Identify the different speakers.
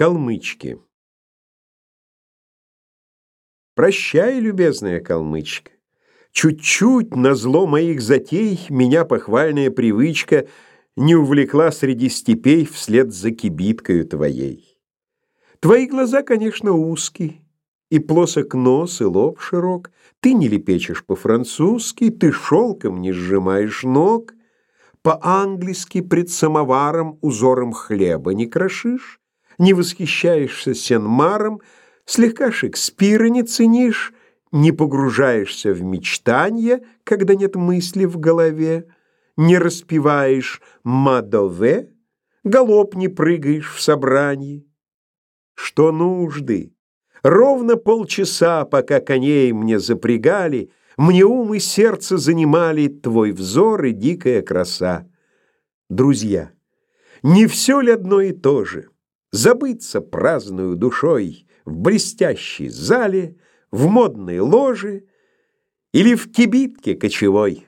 Speaker 1: Калмычки. Прощай, любезная калмычка. Чуть-чуть на зло моих затей меня похвальная привычка не увлекла среди степей вслед за кибиткою твоей. Твои глаза, конечно, узкие, и плосок нос, и лоб широк. Ты не лепечешь по-французски, ты шелком не сжимаешь ног, по-английски пред самоваром узором хлеба не крошишь, не восхищаешься Сенмаром, слегка Шекспира не ценишь, не погружаешься в мечтания, когда нет мысли в голове, не распеваешь «Мадове», галоп не прыгаешь в собрании. Что нужды? Ровно полчаса, пока коней мне запрягали, мне ум и сердце занимали твой взор и дикая краса. Друзья, не все ли одно и то же? Забыться праздную душой в блестящей зале, в модной ложе или в кибитке кочевой.